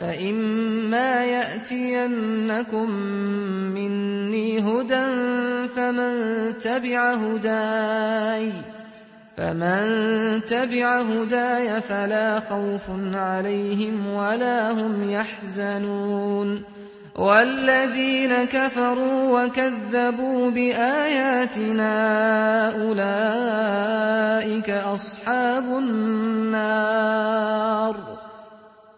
فإما يأتينكم مني هدى فمن تبع هداي فمن تبع هداي فلا خوف عليهم ولا هم يحزنون والذين كفروا وكذبوا بآياتنا أولئك أصحاب النار